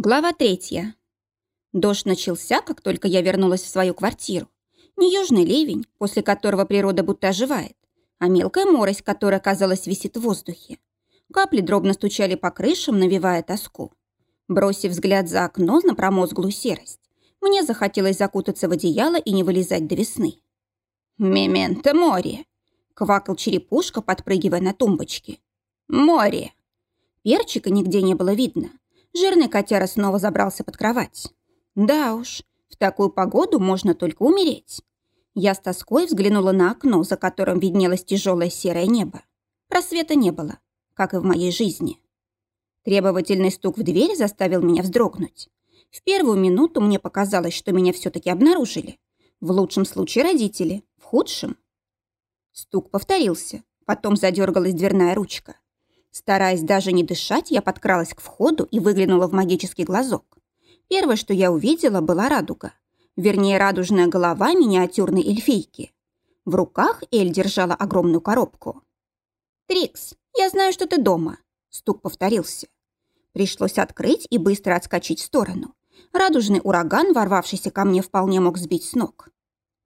Глава третья. Дождь начался, как только я вернулась в свою квартиру. Не южный ливень, после которого природа будто оживает, а мелкая морось, которая, казалось, висит в воздухе. Капли дробно стучали по крышам, навевая тоску. Бросив взгляд за окно на промозглую серость, мне захотелось закутаться в одеяло и не вылезать до весны. «Мементо море!» — квакал черепушка, подпрыгивая на тумбочке. «Море!» Перчика нигде не было видно, Жирный котяра снова забрался под кровать. Да уж, в такую погоду можно только умереть. Я с тоской взглянула на окно, за которым виднелось тяжелое серое небо. Просвета не было, как и в моей жизни. Требовательный стук в дверь заставил меня вздрогнуть. В первую минуту мне показалось, что меня все-таки обнаружили. В лучшем случае родители, в худшем. Стук повторился, потом задергалась дверная ручка. Стараясь даже не дышать, я подкралась к входу и выглянула в магический глазок. Первое, что я увидела, была радуга. Вернее, радужная голова миниатюрной эльфийки. В руках Эль держала огромную коробку. «Трикс, я знаю, что ты дома», — стук повторился. Пришлось открыть и быстро отскочить в сторону. Радужный ураган, ворвавшийся ко мне, вполне мог сбить с ног.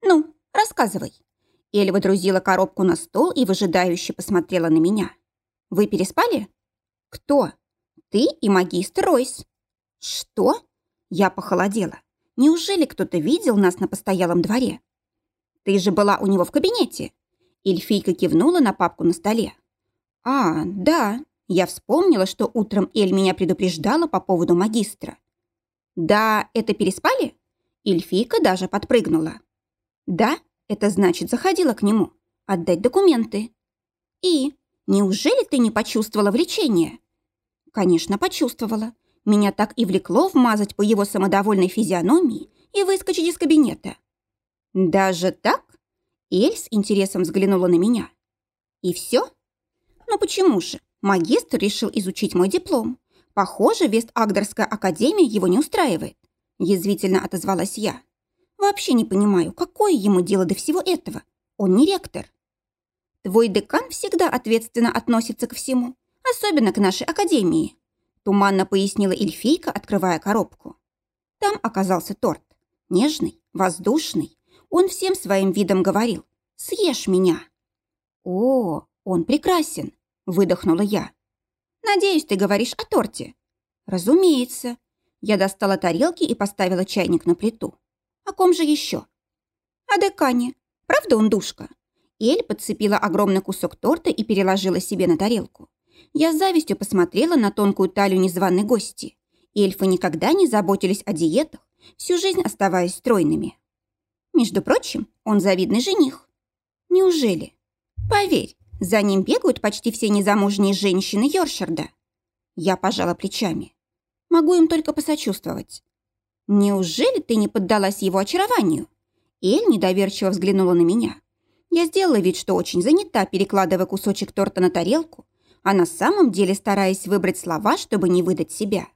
«Ну, рассказывай». Эль выдрузила коробку на стол и выжидающе посмотрела на меня. Вы переспали? Кто? Ты и магистр Ройс. Что? Я похолодела. Неужели кто-то видел нас на постоялом дворе? Ты же была у него в кабинете. Эльфийка кивнула на папку на столе. А, да. Я вспомнила, что утром Эль меня предупреждала по поводу магистра. Да, это переспали? Эльфийка даже подпрыгнула. Да, это значит, заходила к нему. Отдать документы. И Неужели ты не почувствовала влечение?» «Конечно, почувствовала. Меня так и влекло вмазать по его самодовольной физиономии и выскочить из кабинета». «Даже так?» Эль с интересом взглянула на меня. «И все?» «Ну почему же? Магистр решил изучить мой диплом. Похоже, Вест-Агдерская академия его не устраивает». Язвительно отозвалась я. «Вообще не понимаю, какое ему дело до всего этого? Он не ректор». Твой декан всегда ответственно относится ко всему, особенно к нашей академии», туманно пояснила эльфийка, открывая коробку. Там оказался торт. Нежный, воздушный. Он всем своим видом говорил «Съешь меня». «О, он прекрасен», — выдохнула я. «Надеюсь, ты говоришь о торте». «Разумеется». Я достала тарелки и поставила чайник на плиту. «О ком же еще?» «О декане. Правда он душка?» Эль подцепила огромный кусок торта и переложила себе на тарелку. Я с завистью посмотрела на тонкую талию незваной гости. Эльфы никогда не заботились о диетах, всю жизнь оставаясь стройными. Между прочим, он завидный жених. Неужели? Поверь, за ним бегают почти все незамужние женщины Йоршарда. Я пожала плечами. Могу им только посочувствовать. Неужели ты не поддалась его очарованию? Эль недоверчиво взглянула на меня. Я сделала вид, что очень занята, перекладывая кусочек торта на тарелку, а на самом деле стараясь выбрать слова, чтобы не выдать себя.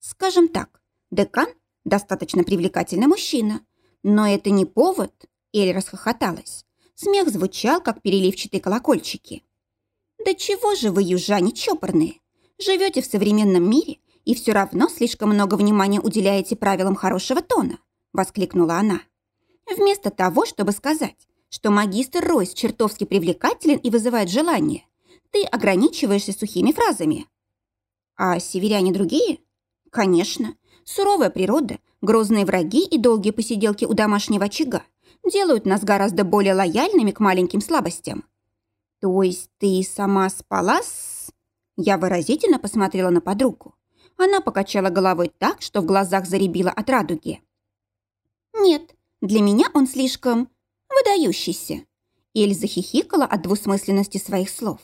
Скажем так, декан – достаточно привлекательный мужчина, но это не повод, Эль расхохоталась. Смех звучал, как переливчатые колокольчики. «Да чего же вы, южане, чопорные? Живете в современном мире и все равно слишком много внимания уделяете правилам хорошего тона», – воскликнула она. «Вместо того, чтобы сказать, что магистр Ройс чертовски привлекателен и вызывает желание, ты ограничиваешься сухими фразами. А северяне другие? Конечно. Суровая природа, грозные враги и долгие посиделки у домашнего очага делают нас гораздо более лояльными к маленьким слабостям. То есть ты сама спала с... Я выразительно посмотрела на подругу. Она покачала головой так, что в глазах заребила от радуги. «Нет, для меня он слишком выдающийся». Эльза хихикала от двусмысленности своих слов.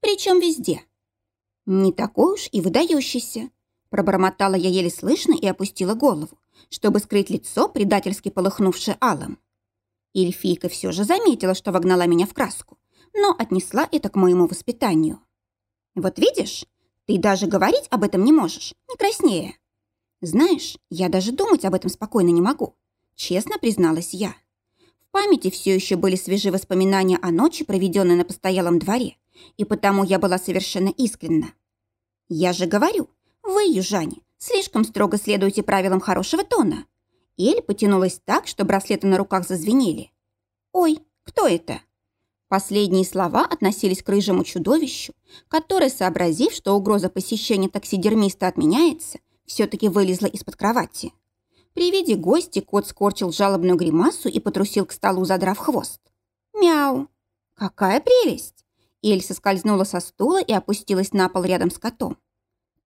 «Причем везде». «Не такой уж и выдающийся», пробормотала я еле слышно и опустила голову, чтобы скрыть лицо, предательски полыхнувшее алым. Эльфийка все же заметила, что вогнала меня в краску, но отнесла это к моему воспитанию. «Вот видишь, ты даже говорить об этом не можешь, не краснее». «Знаешь, я даже думать об этом спокойно не могу», честно призналась я памяти все еще были свежи воспоминания о ночи, проведенной на постоялом дворе, и потому я была совершенно искренна. «Я же говорю, вы, южане, Слишком строго следуете правилам хорошего тона. Эль потянулась так, что браслеты на руках зазвенели. «Ой, кто это?» Последние слова относились к рыжему чудовищу, которое, сообразив, что угроза посещения таксидермиста отменяется, все-таки вылезла из-под кровати. При виде гости кот скорчил жалобную гримасу и потрусил к столу, задрав хвост. «Мяу! Какая прелесть!» Эль соскользнула со стула и опустилась на пол рядом с котом.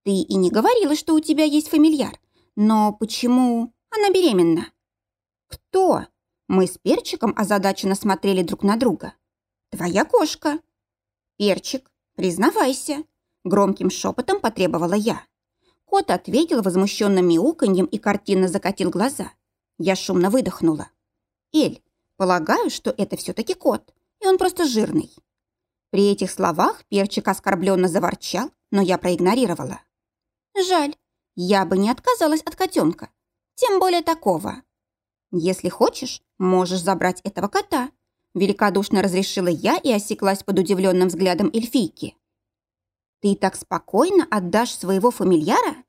«Ты и не говорила, что у тебя есть фамильяр. Но почему она беременна?» «Кто?» Мы с Перчиком озадаченно смотрели друг на друга. «Твоя кошка». «Перчик, признавайся», — громким шепотом потребовала я. Кот ответил возмущенным мяуканьем и картинно закатил глаза. Я шумно выдохнула. «Эль, полагаю, что это все-таки кот, и он просто жирный». При этих словах Перчик оскорбленно заворчал, но я проигнорировала. «Жаль, я бы не отказалась от котенка, тем более такого. Если хочешь, можешь забрать этого кота», великодушно разрешила я и осеклась под удивленным взглядом эльфийки. «Ты так спокойно отдашь своего фамильяра?»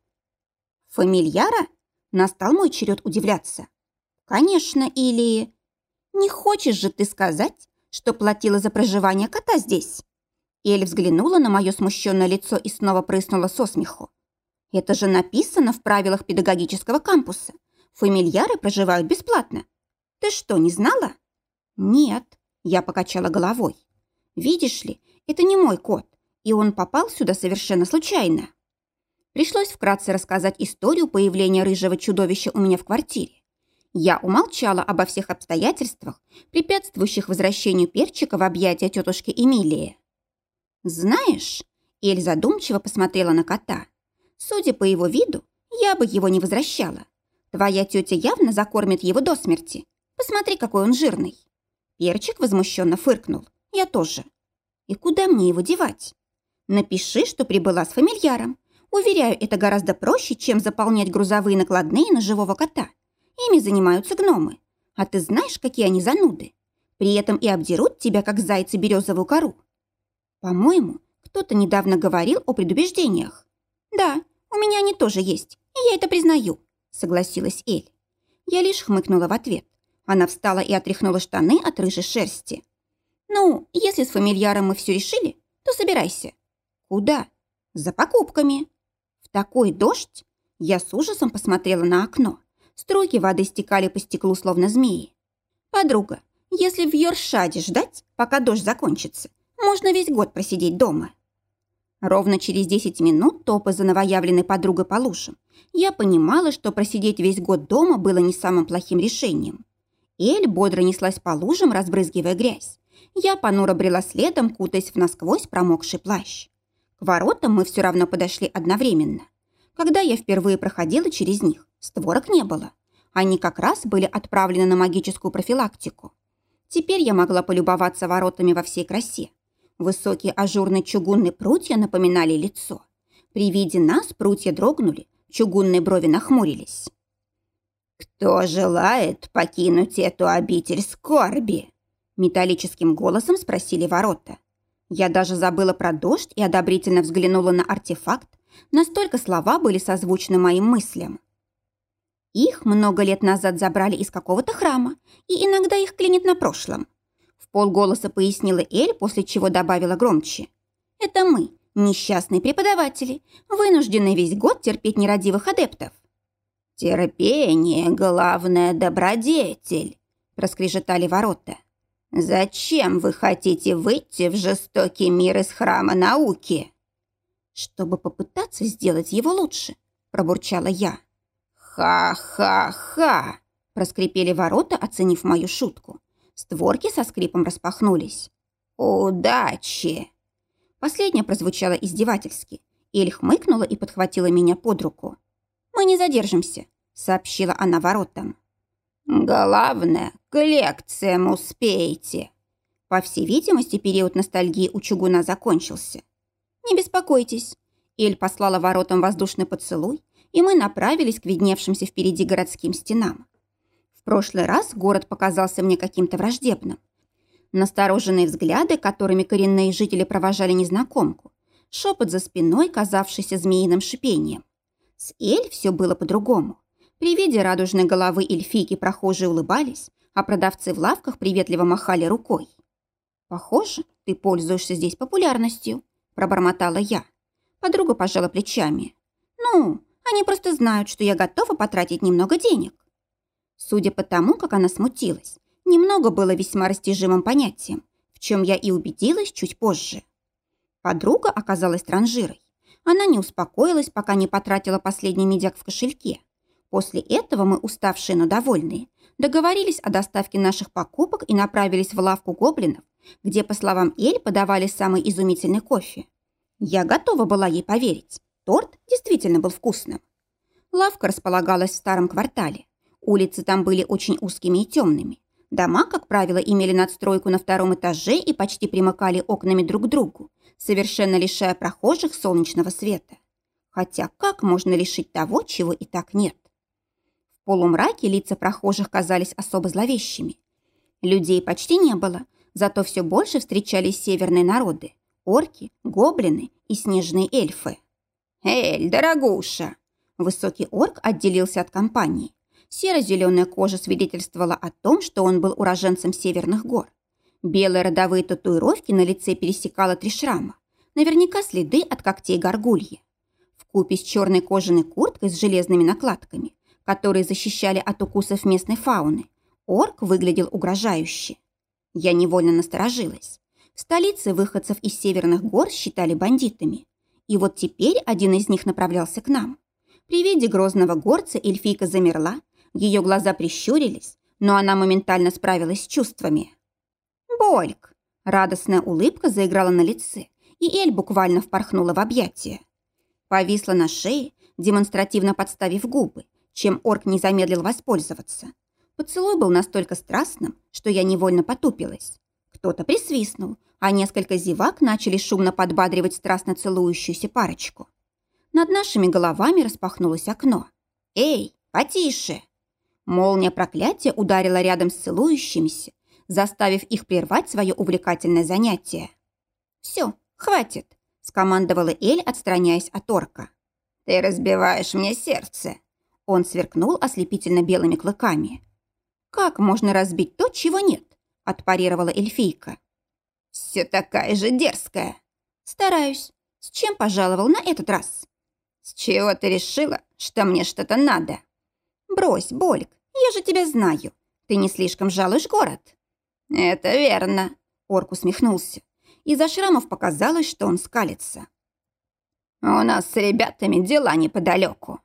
«Фамильяра?» Настал мой черед удивляться. «Конечно, или...» «Не хочешь же ты сказать, что платила за проживание кота здесь?» Эль взглянула на мое смущенное лицо и снова прыснула со смеху. «Это же написано в правилах педагогического кампуса. Фамильяры проживают бесплатно. Ты что, не знала?» «Нет», — я покачала головой. «Видишь ли, это не мой кот, и он попал сюда совершенно случайно». Пришлось вкратце рассказать историю появления рыжего чудовища у меня в квартире. Я умолчала обо всех обстоятельствах, препятствующих возвращению перчика в объятия тетушки Эмилии. «Знаешь...» — Эль задумчиво посмотрела на кота. «Судя по его виду, я бы его не возвращала. Твоя тетя явно закормит его до смерти. Посмотри, какой он жирный». Перчик возмущенно фыркнул. Я тоже. И куда мне его девать? Напиши, что прибыла с фамильяром. Уверяю, это гораздо проще, чем заполнять грузовые накладные на живого кота. Ими занимаются гномы. А ты знаешь, какие они зануды? При этом и обдерут тебя, как зайцы, березовую кору. По-моему, кто-то недавно говорил о предубеждениях. Да, у меня они тоже есть, и я это признаю, согласилась Эль. Я лишь хмыкнула в ответ. Она встала и отряхнула штаны от рыжей шерсти. «Ну, если с фамильяром мы все решили, то собирайся». «Куда?» «За покупками». «В такой дождь?» Я с ужасом посмотрела на окно. Струйки воды стекали по стеклу, словно змеи. «Подруга, если в Йоршаде ждать, пока дождь закончится, можно весь год просидеть дома». Ровно через 10 минут, топа за новоявленной подругой по лужам, я понимала, что просидеть весь год дома было не самым плохим решением. Эль бодро неслась по лужам, разбрызгивая грязь. Я понуро брела следом, кутаясь в насквозь промокший плащ. К воротам мы все равно подошли одновременно. Когда я впервые проходила через них, створок не было. Они как раз были отправлены на магическую профилактику. Теперь я могла полюбоваться воротами во всей красе. Высокие ажурные чугунные прутья напоминали лицо. При виде нас прутья дрогнули, чугунные брови нахмурились. «Кто желает покинуть эту обитель скорби?» Металлическим голосом спросили ворота. Я даже забыла про дождь и одобрительно взглянула на артефакт. Настолько слова были созвучны моим мыслям. Их много лет назад забрали из какого-то храма, и иногда их клинит на прошлом. В полголоса пояснила Эль, после чего добавила громче. «Это мы, несчастные преподаватели, вынуждены весь год терпеть нерадивых адептов. «Терпение — главное добродетель», — проскрежетали ворота. «Зачем вы хотите выйти в жестокий мир из храма науки?» «Чтобы попытаться сделать его лучше», — пробурчала я. «Ха-ха-ха!» — проскрипели ворота, оценив мою шутку. Створки со скрипом распахнулись. «Удачи!» Последнее прозвучало издевательски. Эль хмыкнула и подхватила меня под руку. «Мы не задержимся», — сообщила она воротам. «Главное, к лекциям успеете». По всей видимости, период ностальгии у чугуна закончился. «Не беспокойтесь». Эль послала воротам воздушный поцелуй, и мы направились к видневшимся впереди городским стенам. В прошлый раз город показался мне каким-то враждебным. Настороженные взгляды, которыми коренные жители провожали незнакомку, шепот за спиной, казавшийся змеиным шипением. С Эль все было по-другому. При виде радужной головы эльфийки прохожие улыбались, а продавцы в лавках приветливо махали рукой. «Похоже, ты пользуешься здесь популярностью», – пробормотала я. Подруга пожала плечами. «Ну, они просто знают, что я готова потратить немного денег». Судя по тому, как она смутилась, немного было весьма растяжимым понятием, в чем я и убедилась чуть позже. Подруга оказалась транжирой. Она не успокоилась, пока не потратила последний медяк в кошельке. После этого мы, уставшие, но довольные, договорились о доставке наших покупок и направились в лавку гоблинов, где, по словам Эль, подавали самый изумительный кофе. Я готова была ей поверить. Торт действительно был вкусным. Лавка располагалась в старом квартале. Улицы там были очень узкими и темными. Дома, как правило, имели надстройку на втором этаже и почти примыкали окнами друг к другу, совершенно лишая прохожих солнечного света. Хотя как можно лишить того, чего и так нет? Полумраке лица прохожих казались особо зловещими. Людей почти не было, зато все больше встречались северные народы – орки, гоблины и снежные эльфы. «Эль, дорогуша!» Высокий орк отделился от компании. Серо-зеленая кожа свидетельствовала о том, что он был уроженцем северных гор. Белые родовые татуировки на лице пересекало три шрама. Наверняка следы от когтей горгульи. В купе с черной кожаной курткой с железными накладками, которые защищали от укусов местной фауны, орк выглядел угрожающе. Я невольно насторожилась. В столице выходцев из северных гор считали бандитами. И вот теперь один из них направлялся к нам. При виде грозного горца эльфийка замерла, ее глаза прищурились, но она моментально справилась с чувствами. «Больк!» Радостная улыбка заиграла на лице, и Эль буквально впорхнула в объятия. Повисла на шее, демонстративно подставив губы, чем орк не замедлил воспользоваться. Поцелуй был настолько страстным, что я невольно потупилась. Кто-то присвистнул, а несколько зевак начали шумно подбадривать страстно целующуюся парочку. Над нашими головами распахнулось окно. «Эй, потише!» Молния проклятия ударила рядом с целующимися, заставив их прервать свое увлекательное занятие. «Все, хватит», – скомандовала Эль, отстраняясь от орка. «Ты разбиваешь мне сердце», – он сверкнул ослепительно белыми клыками. «Как можно разбить то, чего нет?» – отпарировала эльфийка. «Все такая же дерзкая». «Стараюсь. С чем пожаловал на этот раз?» «С чего ты решила, что мне что-то надо?» «Брось, Больк, я же тебя знаю. Ты не слишком жалуешь город». «Это верно», — Орк усмехнулся. Из-за шрамов показалось, что он скалится. «У нас с ребятами дела неподалеку».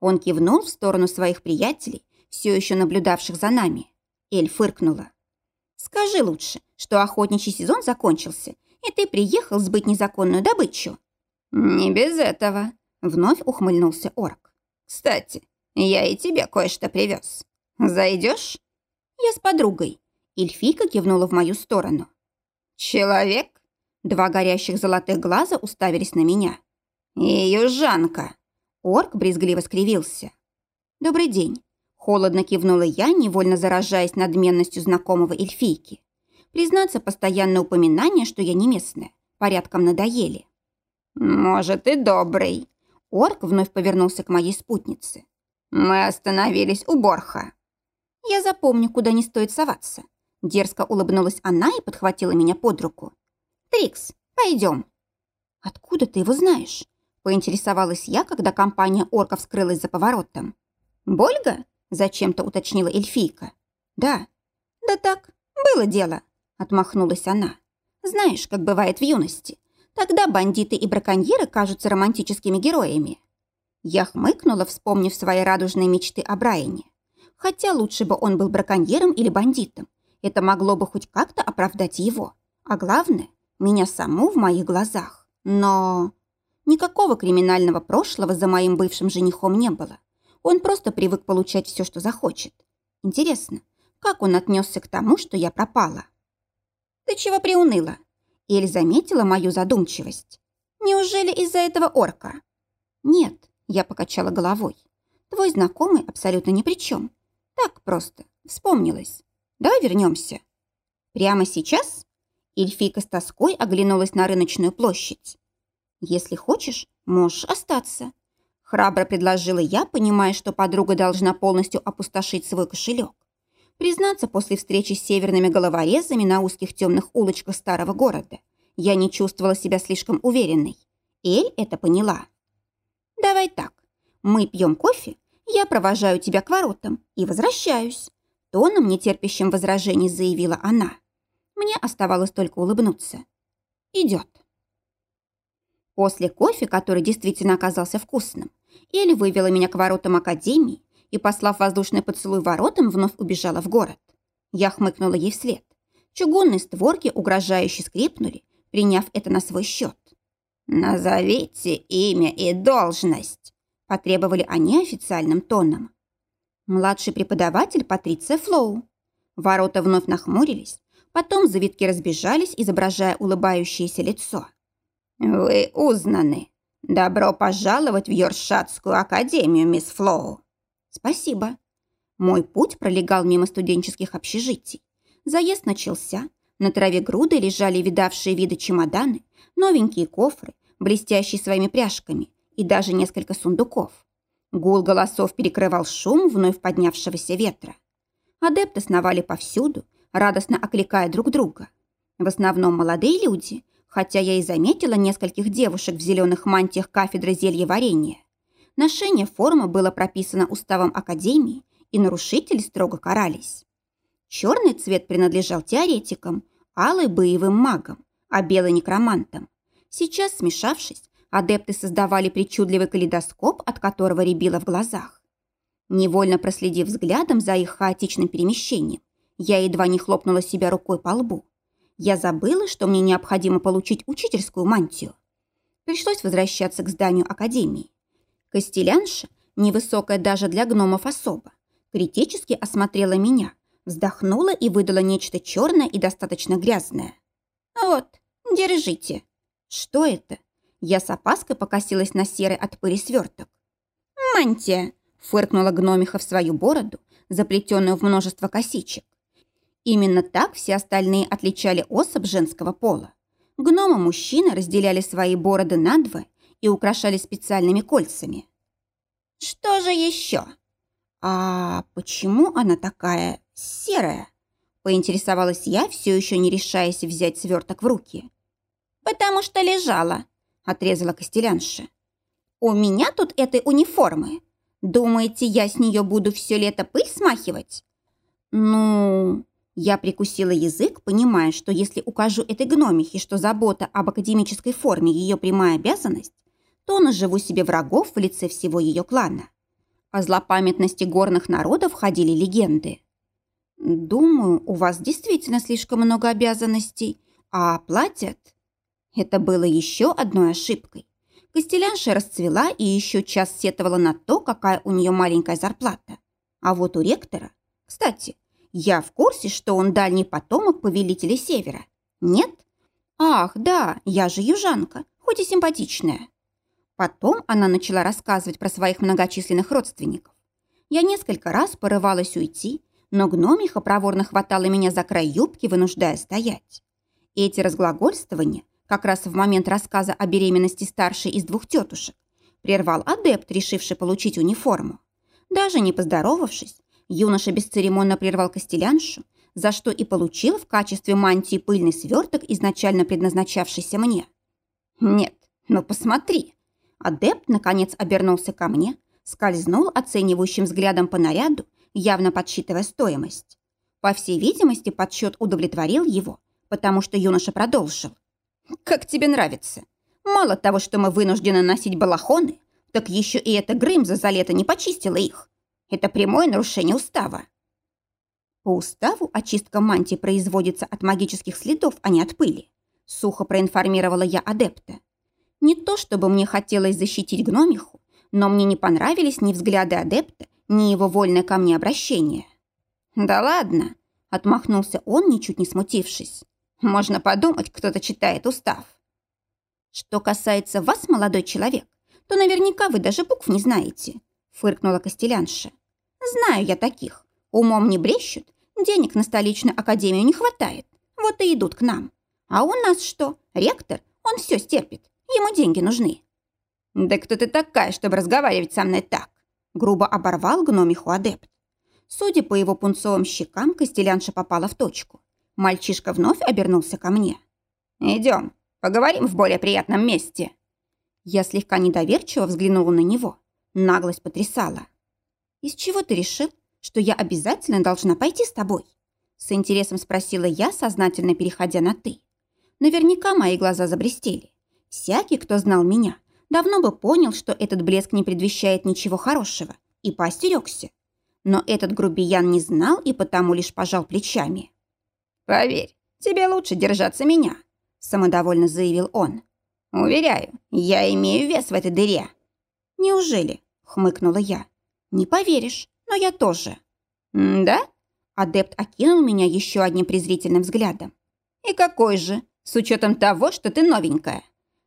Он кивнул в сторону своих приятелей, все еще наблюдавших за нами. Эль фыркнула. «Скажи лучше, что охотничий сезон закончился, и ты приехал сбыть незаконную добычу». «Не без этого», — вновь ухмыльнулся орк. «Кстати, я и тебе кое-что привез. Зайдешь?» «Я с подругой». Эльфийка кивнула в мою сторону. «Человек?» Два горящих золотых глаза уставились на меня. «И южанка!» Орк брезгливо скривился. «Добрый день». Холодно кивнула я, невольно заражаясь надменностью знакомого эльфийки. Признаться, постоянное упоминание, что я не местная, порядком надоели. «Может, и добрый». Орк вновь повернулся к моей спутнице. «Мы остановились у Борха». «Я запомню, куда не стоит соваться». Дерзко улыбнулась она и подхватила меня под руку. «Трикс, пойдем». «Откуда ты его знаешь?» Поинтересовалась я, когда компания орков скрылась за поворотом. «Больга?» – зачем-то уточнила эльфийка. «Да». «Да так, было дело», – отмахнулась она. «Знаешь, как бывает в юности. Тогда бандиты и браконьеры кажутся романтическими героями». Я хмыкнула, вспомнив свои радужные мечты о Брайане. Хотя лучше бы он был браконьером или бандитом. Это могло бы хоть как-то оправдать его. А главное, меня саму в моих глазах. Но... Никакого криминального прошлого за моим бывшим женихом не было. Он просто привык получать все, что захочет. Интересно, как он отнесся к тому, что я пропала? «Ты чего приуныла?» Эль заметила мою задумчивость. «Неужели из-за этого орка?» «Нет, я покачала головой. Твой знакомый абсолютно ни при чем. Так просто. Вспомнилось. Давай вернемся. Прямо сейчас? Эльфийка с тоской оглянулась на рыночную площадь. Если хочешь, можешь остаться. Храбро предложила я, понимая, что подруга должна полностью опустошить свой кошелек. Признаться, после встречи с северными головорезами на узких темных улочках старого города я не чувствовала себя слишком уверенной. Эль это поняла. «Давай так. Мы пьем кофе, я провожаю тебя к воротам и возвращаюсь», тоном, нетерпящим возражений, заявила она. Мне оставалось только улыбнуться. «Идет». После кофе, который действительно оказался вкусным, Эль вывела меня к воротам Академии и, послав воздушный поцелуй воротам, вновь убежала в город. Я хмыкнула ей вслед. Чугунные створки угрожающе скрипнули, приняв это на свой счет. «Назовите имя и должность», – потребовали они официальным тоном. Младший преподаватель Патриция Флоу. Ворота вновь нахмурились, потом завитки разбежались, изображая улыбающееся лицо. «Вы узнаны. Добро пожаловать в Йоршатскую академию, мисс Флоу». «Спасибо». Мой путь пролегал мимо студенческих общежитий. Заезд начался. На траве груды лежали видавшие виды чемоданы, новенькие кофры, блестящие своими пряжками, и даже несколько сундуков. Гул голосов перекрывал шум вновь поднявшегося ветра. Адепты сновали повсюду, радостно окликая друг друга. В основном молодые люди, хотя я и заметила нескольких девушек в зеленых мантиях кафедры зельеварения. Ношение формы было прописано уставом Академии, и нарушители строго карались. Черный цвет принадлежал теоретикам, алый – боевым магам, а белый – некромантам. Сейчас, смешавшись, адепты создавали причудливый калейдоскоп, от которого рябило в глазах. Невольно проследив взглядом за их хаотичным перемещением, я едва не хлопнула себя рукой по лбу. Я забыла, что мне необходимо получить учительскую мантию. Пришлось возвращаться к зданию академии. Костелянша, невысокая даже для гномов особо, критически осмотрела меня, вздохнула и выдала нечто черное и достаточно грязное. «Вот, держите». «Что это?» Я с опаской покосилась на серый от пыли сверток. «Мантия!» – фыркнула гномиха в свою бороду, заплетенную в множество косичек. Именно так все остальные отличали особь женского пола. Гномы-мужчины разделяли свои бороды надвое и украшали специальными кольцами. «Что же еще?» «А почему она такая серая?» Поинтересовалась я, все еще не решаясь взять сверток в руки. «Потому что лежала», — отрезала Костелянша. «У меня тут этой униформы. Думаете, я с нее буду все лето пыль смахивать?» «Ну...» Я прикусила язык, понимая, что если укажу этой гномихе, что забота об академической форме ее прямая обязанность, то наживу себе врагов в лице всего ее клана. О злопамятности горных народов ходили легенды. «Думаю, у вас действительно слишком много обязанностей, а платят...» Это было еще одной ошибкой. Костелянша расцвела и еще час сетовала на то, какая у нее маленькая зарплата. А вот у ректора... Кстати, я в курсе, что он дальний потомок повелителя Севера. Нет? Ах, да, я же южанка, хоть и симпатичная. Потом она начала рассказывать про своих многочисленных родственников. Я несколько раз порывалась уйти, но гномиха проворно хватала меня за край юбки, вынуждая стоять. Эти разглагольствования, как раз в момент рассказа о беременности старшей из двух тетушек, прервал адепт, решивший получить униформу. Даже не поздоровавшись, юноша бесцеремонно прервал костеляншу, за что и получил в качестве мантии пыльный сверток, изначально предназначавшийся мне. «Нет, ну посмотри!» Адепт, наконец, обернулся ко мне, скользнул оценивающим взглядом по наряду, явно подсчитывая стоимость. По всей видимости, подсчет удовлетворил его, потому что юноша продолжил. «Как тебе нравится? Мало того, что мы вынуждены носить балахоны, так еще и эта Грымза за лето не почистила их. Это прямое нарушение устава». По уставу очистка мантии производится от магических следов, а не от пыли. Сухо проинформировала я адепта. Не то чтобы мне хотелось защитить гномиху, но мне не понравились ни взгляды адепта, ни его вольное ко мне обращение. «Да ладно», — отмахнулся он, ничуть не смутившись. «Можно подумать, кто-то читает устав». «Что касается вас, молодой человек, то наверняка вы даже букв не знаете», — фыркнула Костелянша. «Знаю я таких. Умом не брещут, денег на столичную академию не хватает. Вот и идут к нам. А у нас что? Ректор? Он все стерпит. Ему деньги нужны». «Да кто ты такая, чтобы разговаривать со мной так?» Грубо оборвал гномиху адепт. Судя по его пунцовым щекам, Костелянша попала в точку. Мальчишка вновь обернулся ко мне. «Идем, поговорим в более приятном месте». Я слегка недоверчиво взглянула на него. Наглость потрясала. «Из чего ты решил, что я обязательно должна пойти с тобой?» С интересом спросила я, сознательно переходя на «ты». Наверняка мои глаза забрестели. Всякий, кто знал меня, давно бы понял, что этот блеск не предвещает ничего хорошего, и поостерегся. Но этот грубиян не знал и потому лишь пожал плечами. «Поверь, тебе лучше держаться меня», – самодовольно заявил он. «Уверяю, я имею вес в этой дыре». «Неужели?» – хмыкнула я. «Не поверишь, но я тоже». «Да?» – адепт окинул меня еще одним презрительным взглядом. «И какой же, с учетом того, что ты новенькая?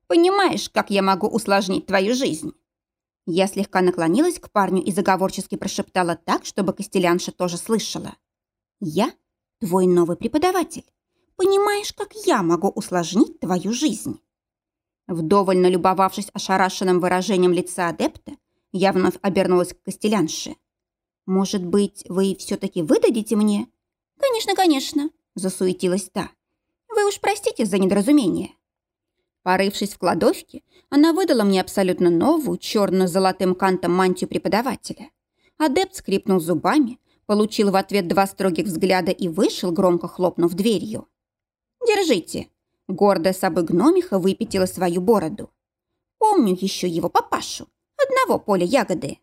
Понимаешь, как я могу усложнить твою жизнь?» Я слегка наклонилась к парню и заговорчески прошептала так, чтобы Костелянша тоже слышала. «Я твой новый преподаватель. Понимаешь, как я могу усложнить твою жизнь?» Вдоволь налюбовавшись ошарашенным выражением лица адепта, я вновь обернулась к Костелянше. «Может быть, вы все-таки выдадите мне?» «Конечно, конечно», – засуетилась та. «Вы уж простите за недоразумение». Порывшись в кладовке, она выдала мне абсолютно новую, черную с золотым кантом мантию преподавателя. Адепт скрипнул зубами, получил в ответ два строгих взгляда и вышел, громко хлопнув дверью. «Держите!» Гордая собой гномиха выпятила свою бороду. «Помню еще его папашу, одного поля ягоды».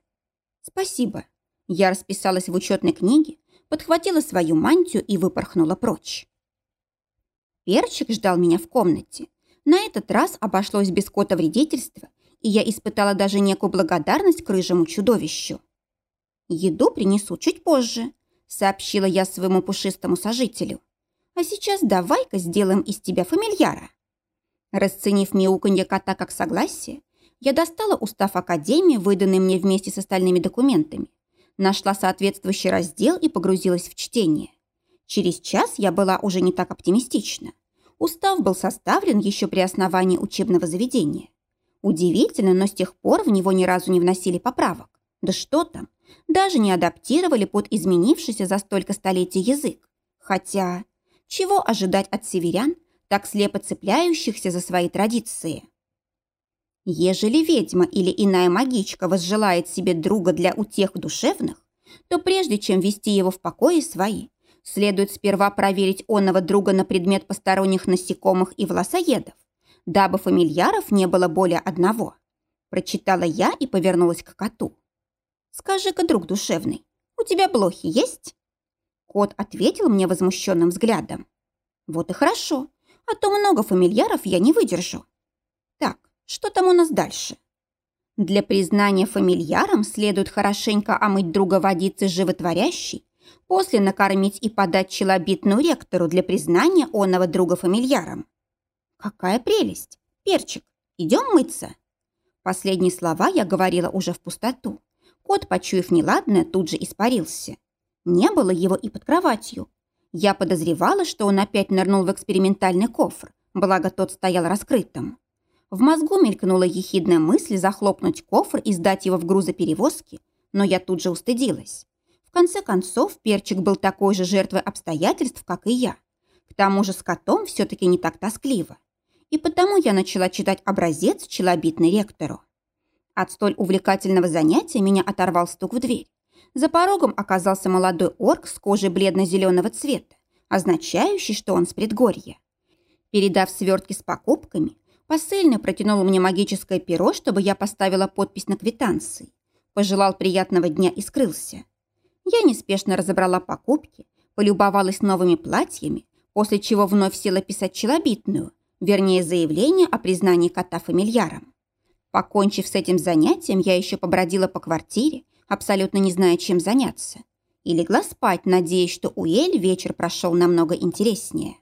«Спасибо». Я расписалась в учетной книге, подхватила свою мантию и выпорхнула прочь. Перчик ждал меня в комнате, на этот раз обошлось без кота вредительства, и я испытала даже некую благодарность к рыжему чудовищу. «Еду принесу чуть позже», — сообщила я своему пушистому сожителю. «А сейчас давай-ка сделаем из тебя фамильяра». Расценив мяуканье кота как согласие, я достала устав Академии, выданный мне вместе с остальными документами, нашла соответствующий раздел и погрузилась в чтение. Через час я была уже не так оптимистична. Устав был составлен еще при основании учебного заведения. Удивительно, но с тех пор в него ни разу не вносили поправок. Да что там, даже не адаптировали под изменившийся за столько столетий язык. Хотя, чего ожидать от северян, так слепо цепляющихся за свои традиции? Ежели ведьма или иная магичка возжелает себе друга для утех душевных, то прежде чем вести его в покое свои, следует сперва проверить онного друга на предмет посторонних насекомых и волосоедов, дабы фамильяров не было более одного. Прочитала я и повернулась к коту. «Скажи-ка, друг душевный, у тебя блохи есть?» Кот ответил мне возмущенным взглядом. «Вот и хорошо, а то много фамильяров я не выдержу. Что там у нас дальше?» Для признания фамильяром следует хорошенько омыть друга водицы животворящей после накормить и подать челобитную ректору для признания онного друга фамильяром. Какая прелесть! Перчик, идем мыться. Последние слова я говорила уже в пустоту. Кот, почуяв неладное, тут же испарился. Не было его и под кроватью. Я подозревала, что он опять нырнул в экспериментальный кофр, благо тот стоял раскрытым. В мозгу мелькнула ехидная мысль захлопнуть кофр и сдать его в грузоперевозки, но я тут же устыдилась. В конце концов, Перчик был такой же жертвой обстоятельств, как и я. К тому же с котом все-таки не так тоскливо. И потому я начала читать образец челобитный ректору. От столь увлекательного занятия меня оторвал стук в дверь. За порогом оказался молодой орк с кожей бледно-зеленого цвета, означающий, что он с предгорья. Передав свертки с покупками, посыльный протянул мне магическое перо, чтобы я поставила подпись на квитанции. Пожелал приятного дня и скрылся. Я неспешно разобрала покупки, полюбовалась новыми платьями, после чего вновь села писать челобитную, вернее, заявление о признании кота фамильяром. Покончив с этим занятием, я еще побродила по квартире, абсолютно не зная, чем заняться. И легла спать, надеясь, что у Эль вечер прошел намного интереснее.